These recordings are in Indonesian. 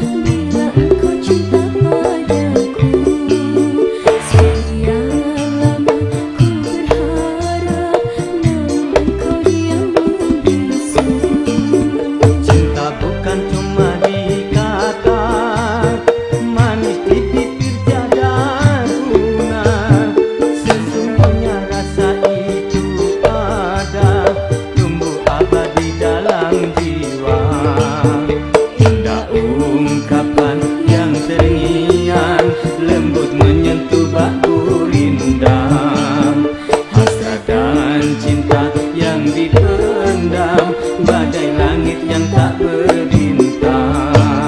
with. terendam Badai langit yang tak berbintang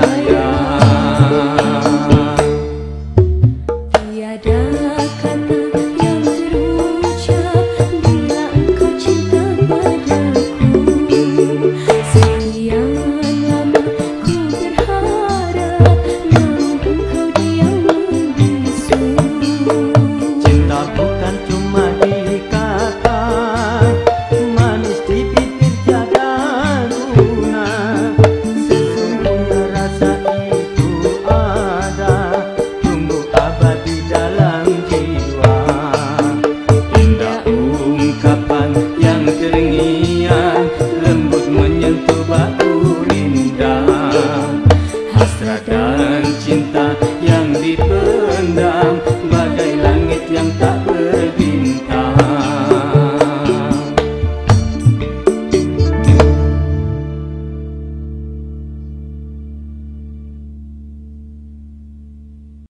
Jaya di pendam